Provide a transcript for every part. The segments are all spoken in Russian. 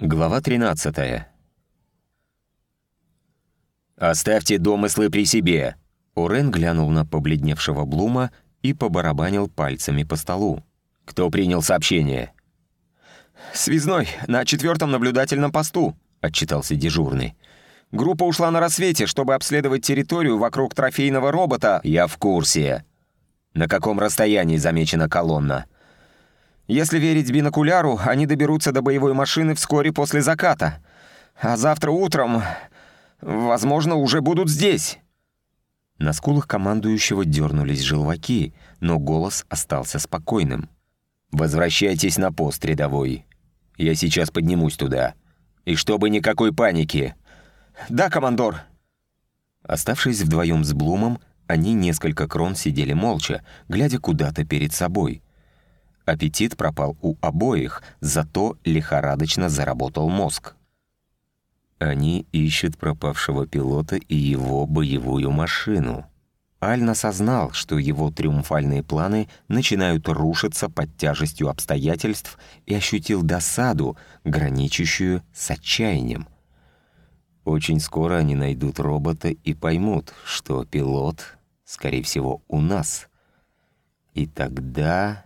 Глава 13 «Оставьте домыслы при себе!» Урен глянул на побледневшего Блума и побарабанил пальцами по столу. «Кто принял сообщение?» «Связной, на четвертом наблюдательном посту», — отчитался дежурный. «Группа ушла на рассвете, чтобы обследовать территорию вокруг трофейного робота». «Я в курсе. На каком расстоянии замечена колонна?» Если верить бинокуляру, они доберутся до боевой машины вскоре после заката. А завтра утром, возможно, уже будут здесь». На скулах командующего дернулись желваки, но голос остался спокойным. «Возвращайтесь на пост рядовой. Я сейчас поднимусь туда. И чтобы никакой паники». «Да, командор». Оставшись вдвоем с Блумом, они несколько крон сидели молча, глядя куда-то перед собой — Аппетит пропал у обоих, зато лихорадочно заработал мозг. Они ищут пропавшего пилота и его боевую машину. Альн осознал, что его триумфальные планы начинают рушиться под тяжестью обстоятельств и ощутил досаду, граничащую с отчаянием. Очень скоро они найдут робота и поймут, что пилот, скорее всего, у нас. И тогда...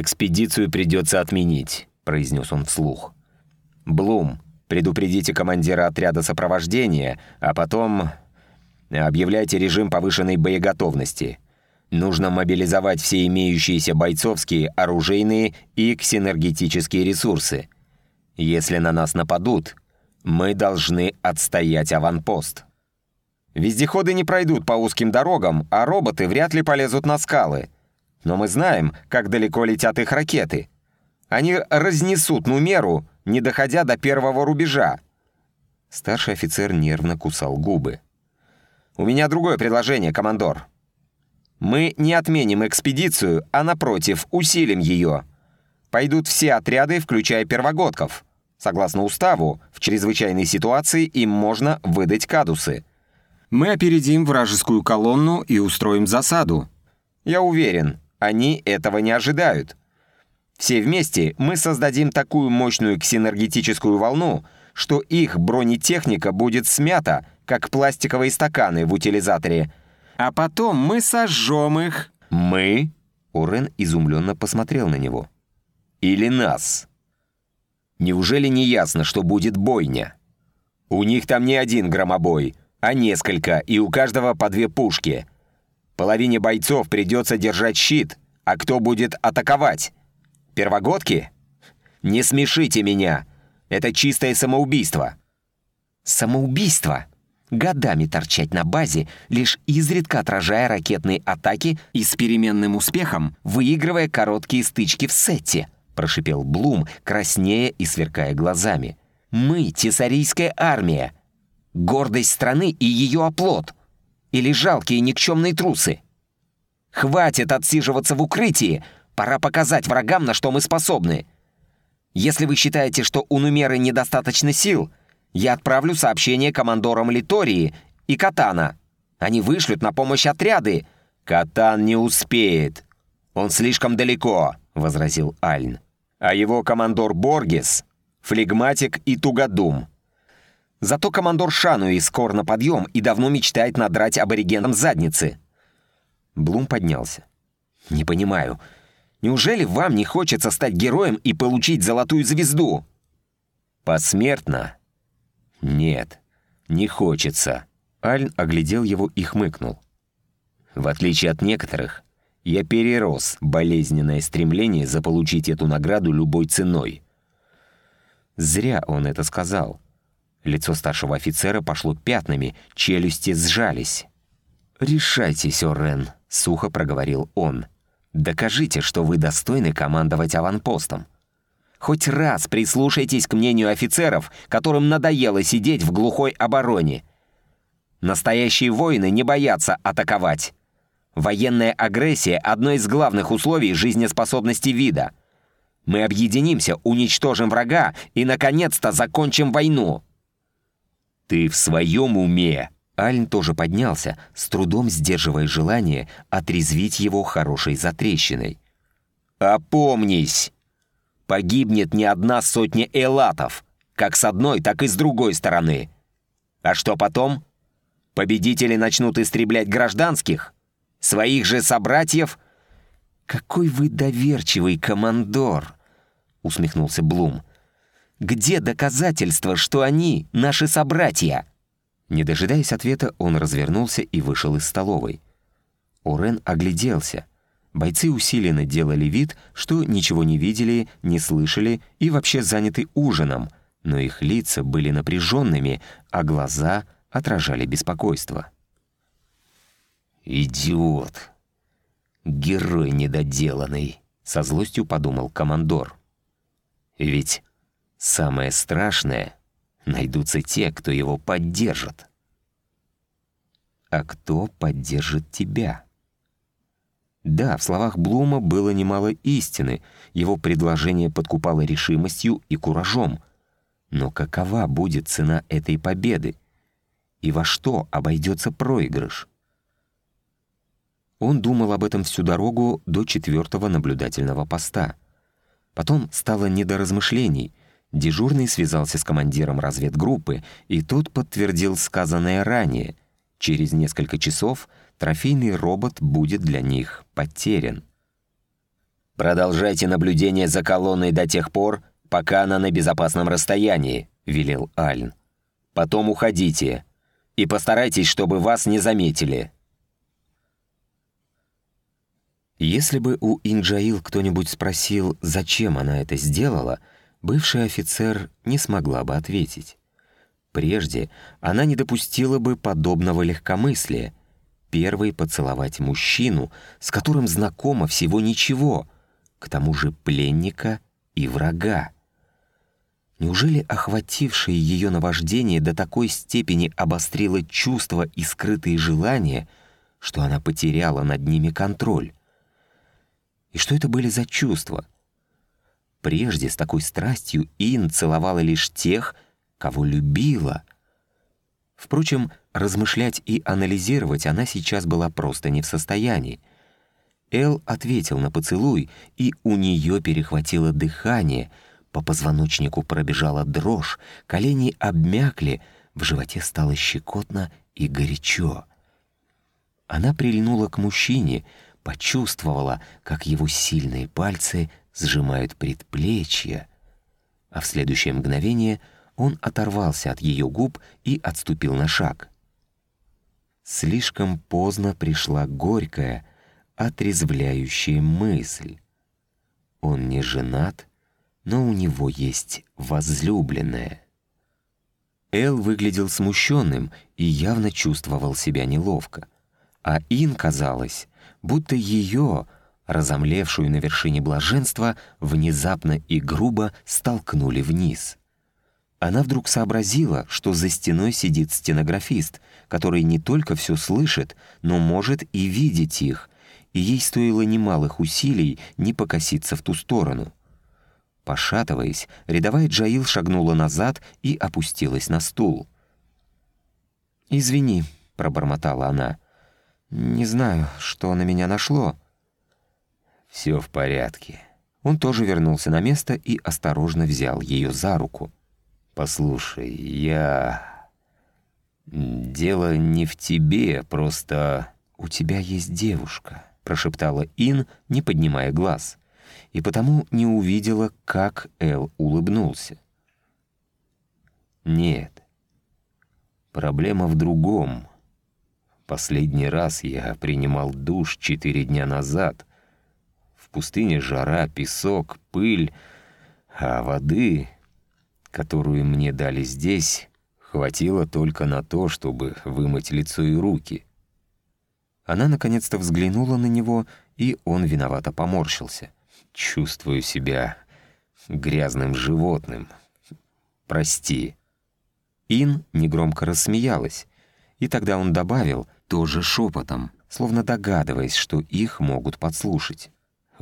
«Экспедицию придется отменить», — произнес он вслух. «Блум, предупредите командира отряда сопровождения, а потом объявляйте режим повышенной боеготовности. Нужно мобилизовать все имеющиеся бойцовские, оружейные и ксинергетические ресурсы. Если на нас нападут, мы должны отстоять аванпост». «Вездеходы не пройдут по узким дорогам, а роботы вряд ли полезут на скалы», но мы знаем, как далеко летят их ракеты. Они разнесут Нумеру, не доходя до первого рубежа». Старший офицер нервно кусал губы. «У меня другое предложение, командор. Мы не отменим экспедицию, а, напротив, усилим ее. Пойдут все отряды, включая первогодков. Согласно уставу, в чрезвычайной ситуации им можно выдать кадусы. Мы опередим вражескую колонну и устроим засаду. Я уверен, они этого не ожидают. Все вместе мы создадим такую мощную ксинергетическую волну, что их бронетехника будет смята, как пластиковые стаканы в утилизаторе. А потом мы сожжем их. «Мы?» Урен изумленно посмотрел на него. «Или нас?» «Неужели не ясно, что будет бойня?» «У них там не один громобой, а несколько, и у каждого по две пушки. Половине бойцов придется держать щит, а кто будет атаковать? Первогодки? Не смешите меня. Это чистое самоубийство. Самоубийство? Годами торчать на базе, лишь изредка отражая ракетные атаки и с переменным успехом выигрывая короткие стычки в сете, прошипел Блум, краснея и сверкая глазами. «Мы — тесарийская армия. Гордость страны и ее оплот. Или жалкие никчемные трусы. Хватит отсиживаться в укрытии, пора показать врагам, на что мы способны. Если вы считаете, что у Нумеры недостаточно сил, я отправлю сообщение командорам Литории и Катана. Они вышлют на помощь отряды. Катан не успеет. Он слишком далеко, возразил Альн. А его командор Боргес — флегматик и тугодум. Зато командор Шануи скор на подъем и давно мечтает надрать аборигенам задницы. Блум поднялся. «Не понимаю. Неужели вам не хочется стать героем и получить золотую звезду?» «Посмертно?» «Нет, не хочется». Альн оглядел его и хмыкнул. «В отличие от некоторых, я перерос болезненное стремление заполучить эту награду любой ценой». Зря он это сказал. Лицо старшего офицера пошло пятнами, челюсти сжались. «Решайтесь, Орен», — сухо проговорил он. «Докажите, что вы достойны командовать аванпостом. Хоть раз прислушайтесь к мнению офицеров, которым надоело сидеть в глухой обороне. Настоящие воины не боятся атаковать. Военная агрессия — одно из главных условий жизнеспособности вида. Мы объединимся, уничтожим врага и, наконец-то, закончим войну». «Ты в своем уме?» Альн тоже поднялся, с трудом сдерживая желание отрезвить его хорошей затрещиной. «Опомнись! погибнет не одна сотня элатов, как с одной, так и с другой стороны. А что потом? Победители начнут истреблять гражданских? Своих же собратьев? «Какой вы доверчивый командор!» — усмехнулся Блум. «Где доказательства, что они наши собратья?» Не дожидаясь ответа, он развернулся и вышел из столовой. Орен огляделся. Бойцы усиленно делали вид, что ничего не видели, не слышали и вообще заняты ужином, но их лица были напряженными, а глаза отражали беспокойство. «Идиот! Герой недоделанный!» — со злостью подумал командор. «Ведь самое страшное — найдутся те, кто его поддержит». «А кто поддержит тебя?» Да, в словах Блума было немало истины, его предложение подкупало решимостью и куражом. Но какова будет цена этой победы? И во что обойдется проигрыш? Он думал об этом всю дорогу до четвертого наблюдательного поста. Потом стало не до размышлений. Дежурный связался с командиром разведгруппы, и тот подтвердил сказанное ранее. Через несколько часов — трофейный робот будет для них потерян. «Продолжайте наблюдение за колонной до тех пор, пока она на безопасном расстоянии», — велел Альн. «Потом уходите. И постарайтесь, чтобы вас не заметили». Если бы у Инджаил кто-нибудь спросил, зачем она это сделала, бывший офицер не смогла бы ответить. Прежде она не допустила бы подобного легкомыслия, первой поцеловать мужчину, с которым знакомо всего ничего, к тому же пленника и врага. Неужели охватившее ее наваждение до такой степени обострило чувства и скрытые желания, что она потеряла над ними контроль? И что это были за чувства? Прежде с такой страстью Ин целовала лишь тех, кого любила. Впрочем, Размышлять и анализировать она сейчас была просто не в состоянии. Эл ответил на поцелуй, и у нее перехватило дыхание, по позвоночнику пробежала дрожь, колени обмякли, в животе стало щекотно и горячо. Она прильнула к мужчине, почувствовала, как его сильные пальцы сжимают предплечья, а в следующее мгновение он оторвался от ее губ и отступил на шаг. Слишком поздно пришла горькая, отрезвляющая мысль. Он не женат, но у него есть возлюбленная. Эл выглядел смущенным и явно чувствовал себя неловко. А Ин казалось, будто ее, разомлевшую на вершине блаженства, внезапно и грубо столкнули вниз — она вдруг сообразила, что за стеной сидит стенографист, который не только все слышит, но может и видеть их, и ей стоило немалых усилий не покоситься в ту сторону. Пошатываясь, рядовая Джаил шагнула назад и опустилась на стул. «Извини», — пробормотала она. «Не знаю, что на меня нашло». «Все в порядке». Он тоже вернулся на место и осторожно взял ее за руку. «Послушай, я... Дело не в тебе, просто...» «У тебя есть девушка», — прошептала Ин, не поднимая глаз, и потому не увидела, как Эл улыбнулся. «Нет, проблема в другом. Последний раз я принимал душ четыре дня назад. Пустыне жара, песок, пыль, а воды которую мне дали здесь, хватило только на то, чтобы вымыть лицо и руки. Она наконец-то взглянула на него, и он виновато поморщился. «Чувствую себя грязным животным. Прости». Ин негромко рассмеялась, и тогда он добавил, тоже шепотом, словно догадываясь, что их могут подслушать.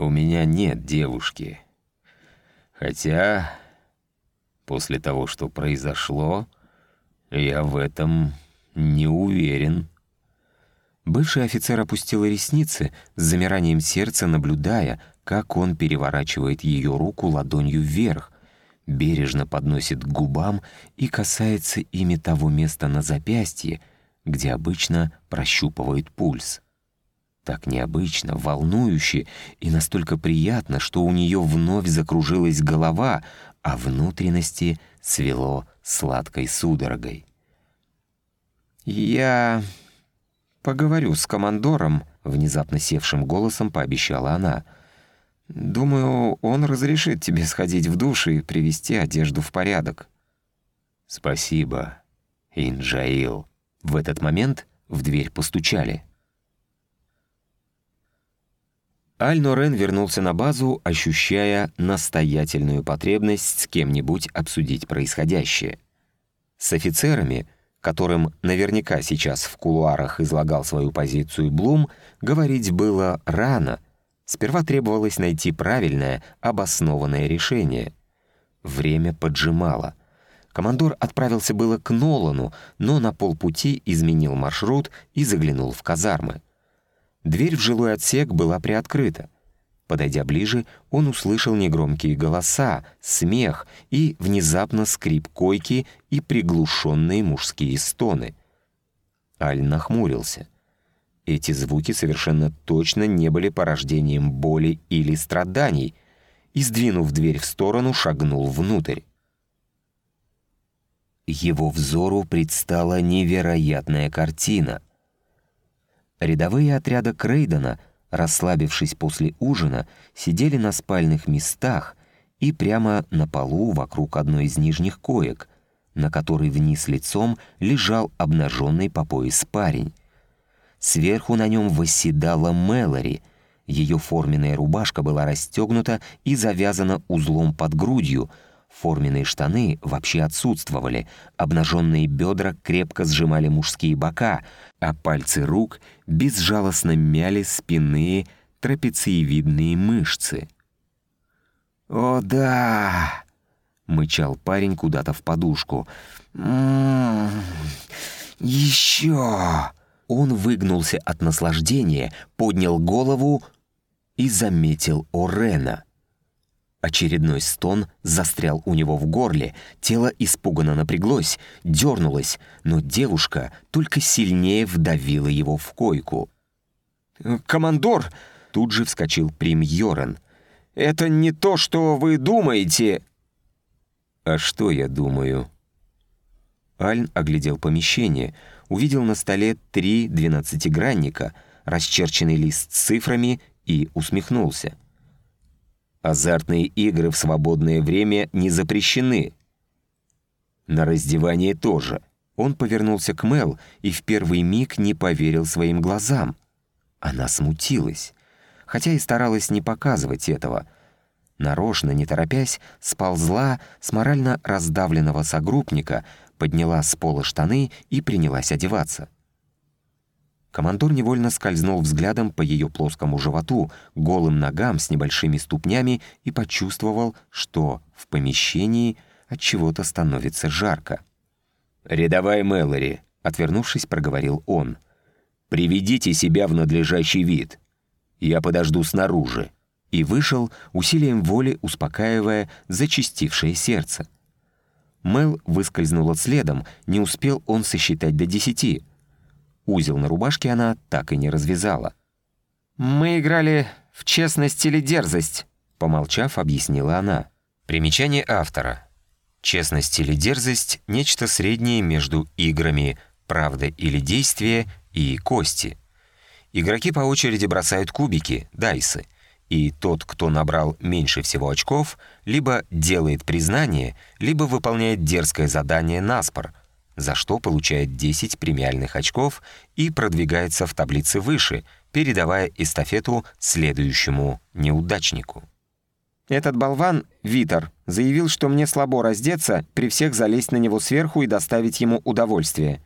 «У меня нет девушки. Хотя После того, что произошло, я в этом не уверен». Бывший офицер опустил ресницы, с замиранием сердца наблюдая, как он переворачивает ее руку ладонью вверх, бережно подносит к губам и касается ими того места на запястье, где обычно прощупывает пульс. Так необычно, волнующе и настолько приятно, что у нее вновь закружилась голова, а внутренности свело сладкой судорогой. «Я поговорю с командором», — внезапно севшим голосом пообещала она. «Думаю, он разрешит тебе сходить в душ и привести одежду в порядок». «Спасибо, Инджаил». В этот момент в дверь постучали. Аль-Норен вернулся на базу, ощущая настоятельную потребность с кем-нибудь обсудить происходящее. С офицерами, которым наверняка сейчас в кулуарах излагал свою позицию Блум, говорить было рано. Сперва требовалось найти правильное, обоснованное решение. Время поджимало. Командор отправился было к Нолану, но на полпути изменил маршрут и заглянул в казармы. Дверь в жилой отсек была приоткрыта. Подойдя ближе, он услышал негромкие голоса, смех и внезапно скрип койки и приглушенные мужские стоны. Аль нахмурился. Эти звуки совершенно точно не были порождением боли или страданий, и, сдвинув дверь в сторону, шагнул внутрь. Его взору предстала невероятная картина. Рядовые отряда Крейдена, расслабившись после ужина, сидели на спальных местах и прямо на полу вокруг одной из нижних коек, на которой вниз лицом лежал обнаженный по пояс парень. Сверху на нем восседала Мэлори. Ее форменная рубашка была расстегнута и завязана узлом под грудью — Форменные штаны вообще отсутствовали, обнаженные бедра крепко сжимали мужские бока, а пальцы рук безжалостно мяли спинные трапециевидные мышцы. «О, да!» — мычал парень куда-то в подушку. «М-м-м, еще!» Он выгнулся от наслаждения, поднял голову и заметил Орена — Очередной стон застрял у него в горле, тело испуганно напряглось, дернулось, но девушка только сильнее вдавила его в койку. «Командор!» — тут же вскочил Прим Йорен. «Это не то, что вы думаете!» «А что я думаю?» Альн оглядел помещение, увидел на столе три двенадцатигранника, расчерченный лист с цифрами и усмехнулся. Азартные игры в свободное время не запрещены. На раздевание тоже. Он повернулся к Мел и в первый миг не поверил своим глазам. Она смутилась, хотя и старалась не показывать этого. Нарочно, не торопясь, сползла с морально раздавленного согруппника, подняла с пола штаны и принялась одеваться. Командор невольно скользнул взглядом по ее плоскому животу, голым ногам с небольшими ступнями и почувствовал, что в помещении от чего-то становится жарко. «Рядовая Мэлори», — отвернувшись, проговорил он, — «приведите себя в надлежащий вид. Я подожду снаружи». И вышел, усилием воли успокаивая зачастившее сердце. Мэл выскользнула следом, не успел он сосчитать до десяти — Узел на рубашке она так и не развязала. «Мы играли в честность или дерзость», — помолчав, объяснила она. Примечание автора. Честность или дерзость — нечто среднее между играми «Правда или действие» и «Кости». Игроки по очереди бросают кубики, дайсы, и тот, кто набрал меньше всего очков, либо делает признание, либо выполняет дерзкое задание наспор — за что получает 10 премиальных очков и продвигается в таблице выше, передавая эстафету следующему неудачнику. Этот болван, Витер, заявил, что мне слабо раздеться, при всех залезть на него сверху и доставить ему удовольствие.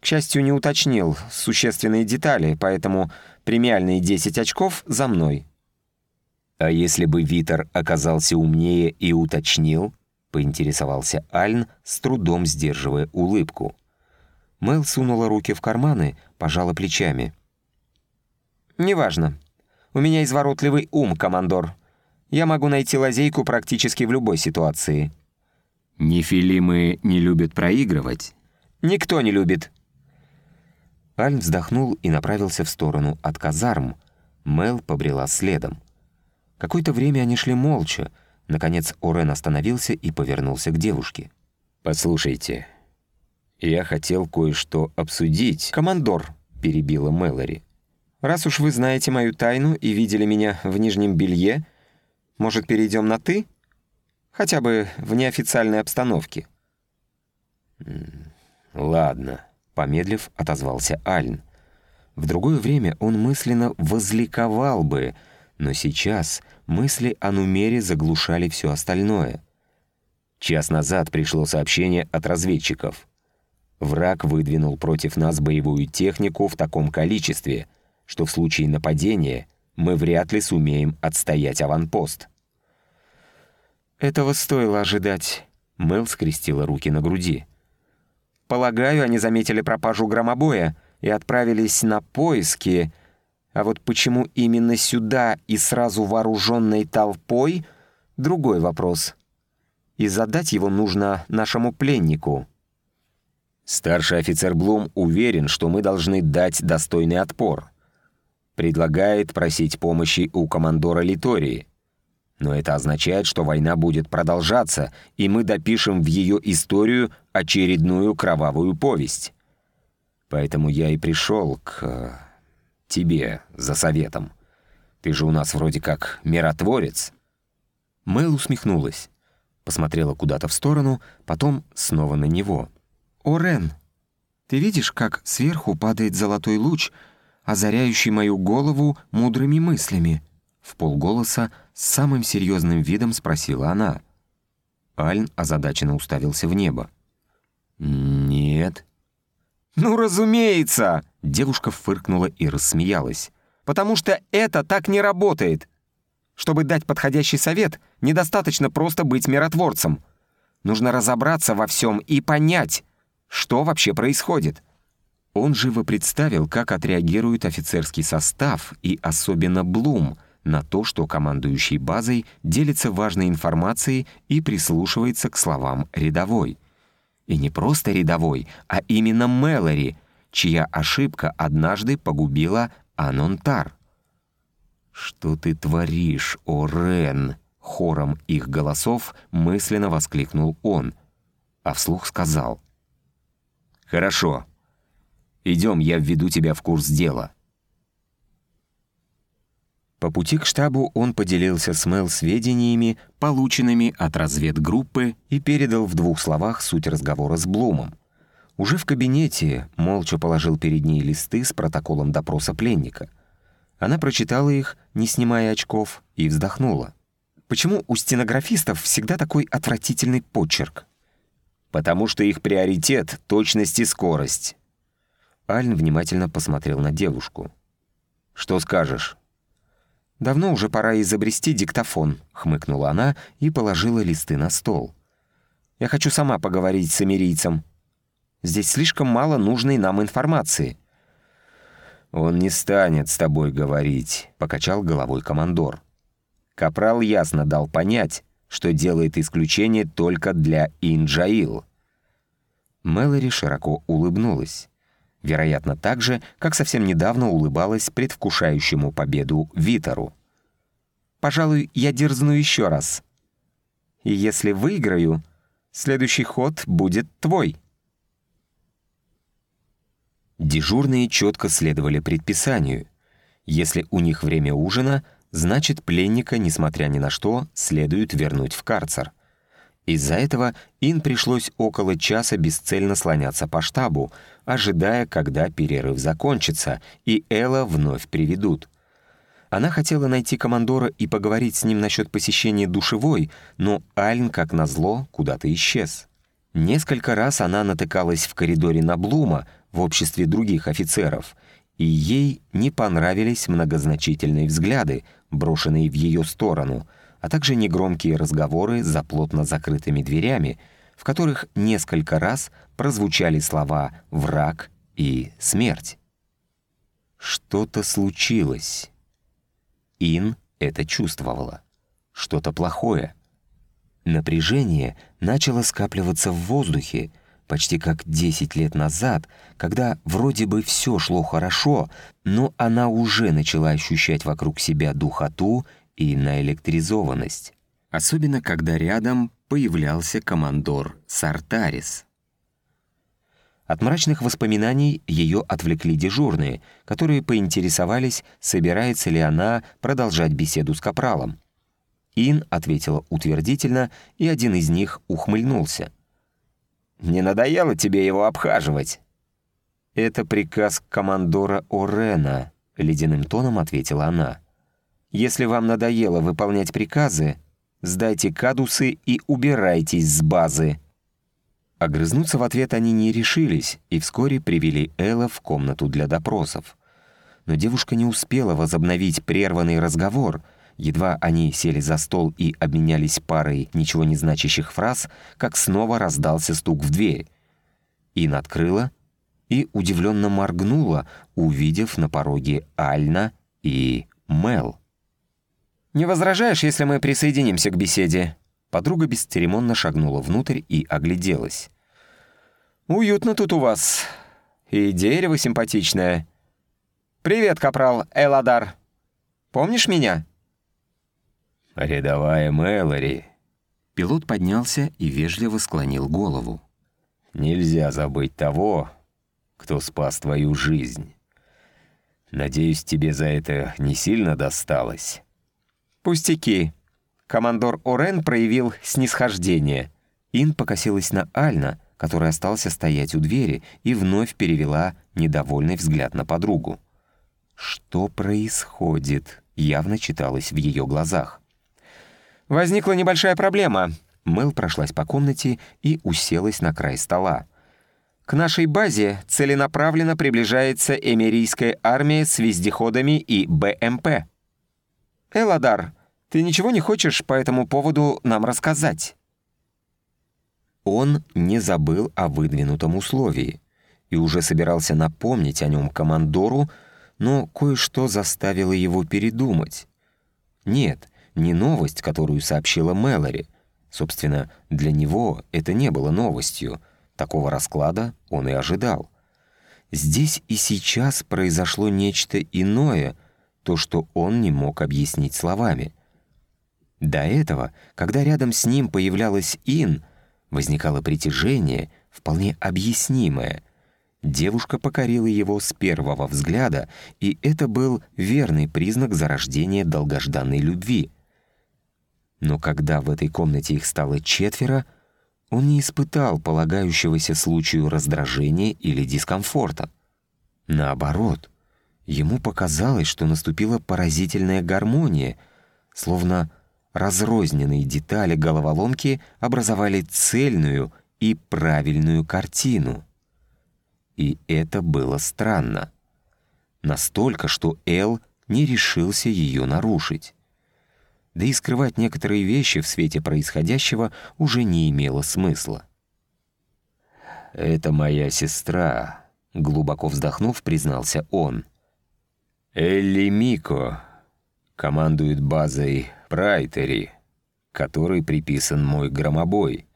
К счастью, не уточнил существенные детали, поэтому премиальные 10 очков за мной. А если бы Витер оказался умнее и уточнил, — поинтересовался Альн, с трудом сдерживая улыбку. Мэл сунула руки в карманы, пожала плечами. «Неважно. У меня изворотливый ум, командор. Я могу найти лазейку практически в любой ситуации». «Нефилимы не любят проигрывать?» «Никто не любит». Альм вздохнул и направился в сторону от казарм. Мел побрела следом. Какое-то время они шли молча. Наконец Орен остановился и повернулся к девушке. «Послушайте, я хотел кое-что обсудить». «Командор», — перебила Мэлори. «Раз уж вы знаете мою тайну и видели меня в нижнем белье, может, перейдем на «ты»? Хотя бы в неофициальной обстановке». «Ладно», — помедлив, отозвался Альн. В другое время он мысленно возликовал бы, но сейчас мысли о Нумере заглушали все остальное. Час назад пришло сообщение от разведчиков. Враг выдвинул против нас боевую технику в таком количестве, что в случае нападения мы вряд ли сумеем отстоять аванпост. «Этого стоило ожидать», — Мэл скрестила руки на груди. «Полагаю, они заметили пропажу громобоя и отправились на поиски, а вот почему именно сюда и сразу вооруженной толпой — другой вопрос. И задать его нужно нашему пленнику». Старший офицер Блум уверен, что мы должны дать достойный отпор. Предлагает просить помощи у командора Литории. Но это означает, что война будет продолжаться, и мы допишем в ее историю очередную кровавую повесть. Поэтому я и пришел к э, тебе за советом. Ты же у нас вроде как миротворец». Мэл усмехнулась, посмотрела куда-то в сторону, потом снова на него — «О, Рен, ты видишь, как сверху падает золотой луч, озаряющий мою голову мудрыми мыслями?» В полголоса с самым серьезным видом спросила она. Альн озадаченно уставился в небо. «Нет». «Ну, разумеется!» Девушка фыркнула и рассмеялась. «Потому что это так не работает. Чтобы дать подходящий совет, недостаточно просто быть миротворцем. Нужно разобраться во всем и понять, что вообще происходит? Он живо представил, как отреагирует офицерский состав и особенно Блум на то, что командующий базой делится важной информацией и прислушивается к словам рядовой. И не просто рядовой, а именно Мэлори, чья ошибка однажды погубила Анонтар. «Что ты творишь, о Рен?» Хором их голосов мысленно воскликнул он, а вслух сказал — «Хорошо. Идем, я введу тебя в курс дела». По пути к штабу он поделился с Мэл сведениями, полученными от разведгруппы, и передал в двух словах суть разговора с Блумом. Уже в кабинете молча положил перед ней листы с протоколом допроса пленника. Она прочитала их, не снимая очков, и вздохнула. «Почему у стенографистов всегда такой отвратительный почерк?» потому что их приоритет — точность и скорость». Альн внимательно посмотрел на девушку. «Что скажешь?» «Давно уже пора изобрести диктофон», — хмыкнула она и положила листы на стол. «Я хочу сама поговорить с эмирийцем. Здесь слишком мало нужной нам информации». «Он не станет с тобой говорить», — покачал головой командор. Капрал ясно дал понять, что делает исключение только для Инджаил. Мэлори широко улыбнулась. Вероятно, так же, как совсем недавно улыбалась предвкушающему победу Витору. «Пожалуй, я дерзну еще раз. И если выиграю, следующий ход будет твой». Дежурные четко следовали предписанию. Если у них время ужина — значит, пленника, несмотря ни на что, следует вернуть в карцер. Из-за этого Ин пришлось около часа бесцельно слоняться по штабу, ожидая, когда перерыв закончится, и Элла вновь приведут. Она хотела найти командора и поговорить с ним насчет посещения душевой, но Альн, как назло, куда-то исчез. Несколько раз она натыкалась в коридоре на Блума в обществе других офицеров, и ей не понравились многозначительные взгляды, брошенные в ее сторону, а также негромкие разговоры за плотно закрытыми дверями, в которых несколько раз прозвучали слова «враг» и «смерть». Что-то случилось. Ин это чувствовала. Что-то плохое. Напряжение начало скапливаться в воздухе, почти как 10 лет назад, когда вроде бы все шло хорошо, но она уже начала ощущать вокруг себя духоту и наэлектризованность. Особенно, когда рядом появлялся командор Сартарис. От мрачных воспоминаний ее отвлекли дежурные, которые поинтересовались, собирается ли она продолжать беседу с Капралом. Ин ответила утвердительно, и один из них ухмыльнулся. «Не надоело тебе его обхаживать?» «Это приказ командора Орена», — ледяным тоном ответила она. «Если вам надоело выполнять приказы, сдайте кадусы и убирайтесь с базы». Огрызнуться в ответ они не решились и вскоре привели Элла в комнату для допросов. Но девушка не успела возобновить прерванный разговор. Едва они сели за стол и обменялись парой ничего не значащих фраз, как снова раздался стук в дверь. Ин открыла и удивленно моргнула, увидев на пороге Альна и Мел. «Не возражаешь, если мы присоединимся к беседе?» Подруга бесцеремонно шагнула внутрь и огляделась. «Уютно тут у вас. И дерево симпатичное. Привет, капрал Эладар. Помнишь меня?» «Рядовая Мэлори». Пилот поднялся и вежливо склонил голову. «Нельзя забыть того, кто спас твою жизнь. Надеюсь, тебе за это не сильно досталось?» «Пустяки», Командор Орен проявил снисхождение. Ин покосилась на Альна, который остался стоять у двери, и вновь перевела недовольный взгляд на подругу. «Что происходит?» явно читалось в ее глазах. «Возникла небольшая проблема». Мэл прошлась по комнате и уселась на край стола. «К нашей базе целенаправленно приближается эмирийская армия с вездеходами и БМП. Эладар, ты ничего не хочешь по этому поводу нам рассказать?» Он не забыл о выдвинутом условии и уже собирался напомнить о нем командору, но кое-что заставило его передумать. Нет, не новость, которую сообщила Мэлори. Собственно, для него это не было новостью. Такого расклада он и ожидал. Здесь и сейчас произошло нечто иное, то, что он не мог объяснить словами. До этого, когда рядом с ним появлялась Ин, возникало притяжение, вполне объяснимое. Девушка покорила его с первого взгляда, и это был верный признак зарождения долгожданной любви. Но когда в этой комнате их стало четверо, он не испытал полагающегося случаю раздражения или дискомфорта. Наоборот, ему показалось, что наступила поразительная гармония, словно разрозненные детали головоломки образовали цельную и правильную картину. И это было странно. Настолько, что Эл не решился ее нарушить. Да и скрывать некоторые вещи в свете происходящего уже не имело смысла. «Это моя сестра», — глубоко вздохнув, признался он. «Элли Мико командует базой Прайтери, которой приписан мой громобой.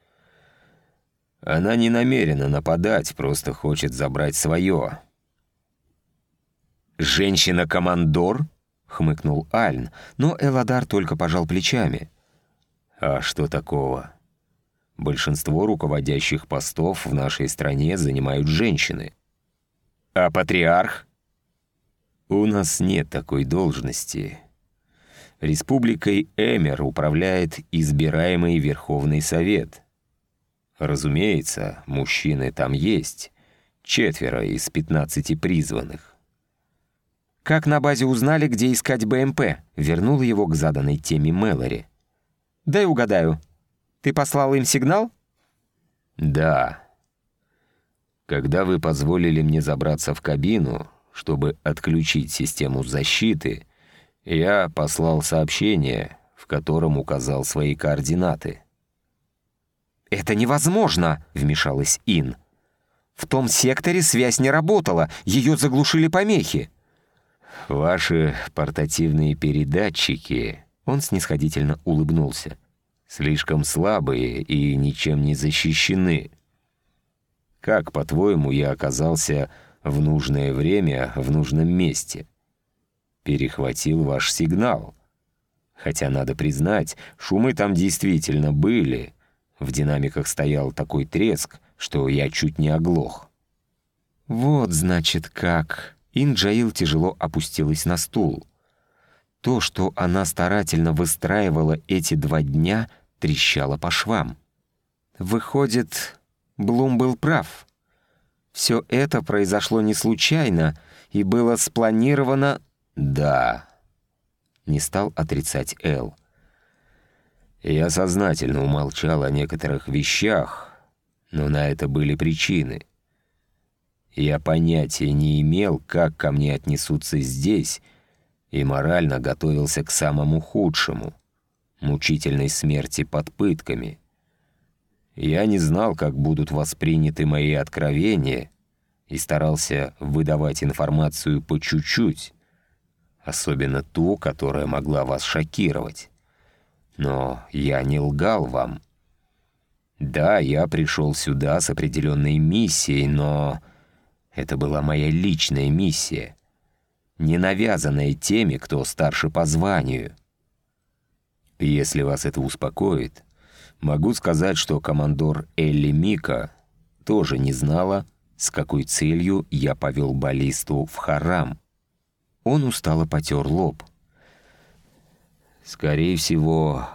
Она не намерена нападать, просто хочет забрать свое. «Женщина-командор?» — хмыкнул Альн, но Эладар только пожал плечами. «А что такого? Большинство руководящих постов в нашей стране занимают женщины. А патриарх?» «У нас нет такой должности», Республикой Эмер управляет избираемый Верховный Совет. Разумеется, мужчины там есть, четверо из пятнадцати призванных. «Как на базе узнали, где искать БМП?» Вернул его к заданной теме Мэлори. «Дай угадаю. Ты послал им сигнал?» «Да. Когда вы позволили мне забраться в кабину, чтобы отключить систему защиты, я послал сообщение, в котором указал свои координаты. «Это невозможно!» — вмешалась Ин. «В том секторе связь не работала, ее заглушили помехи». «Ваши портативные передатчики...» Он снисходительно улыбнулся. «Слишком слабые и ничем не защищены. Как, по-твоему, я оказался в нужное время в нужном месте? Перехватил ваш сигнал. Хотя, надо признать, шумы там действительно были. В динамиках стоял такой треск, что я чуть не оглох». «Вот, значит, как...» Инджаил тяжело опустилась на стул. То, что она старательно выстраивала эти два дня, трещало по швам. Выходит, Блум был прав. Все это произошло не случайно и было спланировано... «Да», — не стал отрицать Эл. «Я сознательно умолчал о некоторых вещах, но на это были причины». Я понятия не имел, как ко мне отнесутся здесь, и морально готовился к самому худшему — мучительной смерти под пытками. Я не знал, как будут восприняты мои откровения, и старался выдавать информацию по чуть-чуть, особенно ту, которая могла вас шокировать. Но я не лгал вам. Да, я пришел сюда с определенной миссией, но это была моя личная миссия, не навязанная теми, кто старше по званию. Если вас это успокоит, могу сказать, что командор Элли Мика тоже не знала, с какой целью я повел баллисту в Харам. Он устало потер лоб. Скорее всего,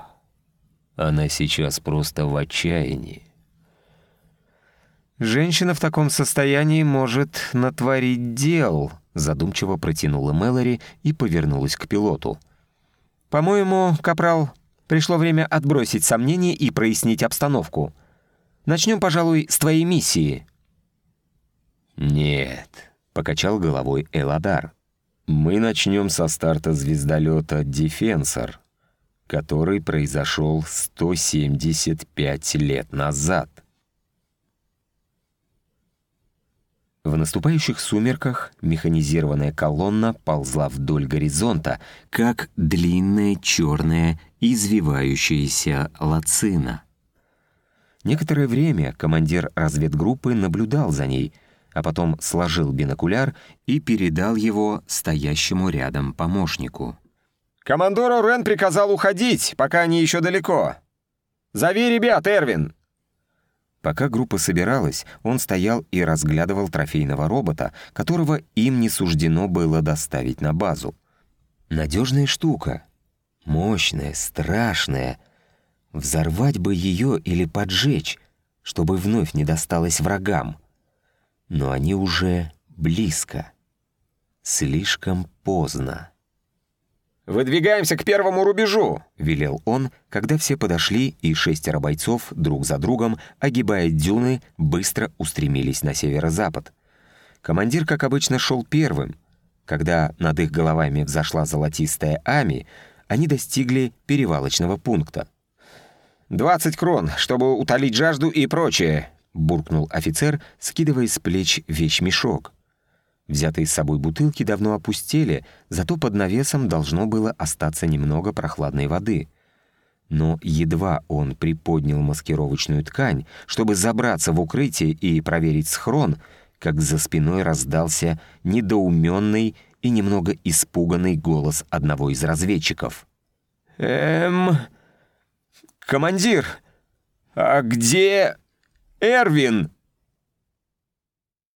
она сейчас просто в отчаянии. «Женщина в таком состоянии может натворить дел», задумчиво протянула Мэлори и повернулась к пилоту. «По-моему, Капрал, пришло время отбросить сомнения и прояснить обстановку. Начнем, пожалуй, с твоей миссии». «Нет», — покачал головой Эладар. «Мы начнем со старта звездолета «Дефенсор», который произошел 175 лет назад». В наступающих сумерках механизированная колонна ползла вдоль горизонта, как длинная черная извивающаяся лацина. Некоторое время командир разведгруппы наблюдал за ней, а потом сложил бинокуляр и передал его стоящему рядом помощнику. «Командор Рен приказал уходить, пока они еще далеко. Зови ребят, Эрвин!» Пока группа собиралась, он стоял и разглядывал трофейного робота, которого им не суждено было доставить на базу. Надежная штука. Мощная, страшная. Взорвать бы ее или поджечь, чтобы вновь не досталось врагам. Но они уже близко. Слишком поздно. «Выдвигаемся к первому рубежу!» — велел он, когда все подошли, и шестеро бойцов друг за другом, огибая дюны, быстро устремились на северо-запад. Командир, как обычно, шел первым. Когда над их головами взошла золотистая Ами, они достигли перевалочного пункта. «Двадцать крон, чтобы утолить жажду и прочее», — буркнул офицер, скидывая с плеч вещмешок. Взятые с собой бутылки давно опустели, зато под навесом должно было остаться немного прохладной воды. Но едва он приподнял маскировочную ткань, чтобы забраться в укрытие и проверить схрон, как за спиной раздался недоуменный и немного испуганный голос одного из разведчиков. «Эм... Командир, а где Эрвин?»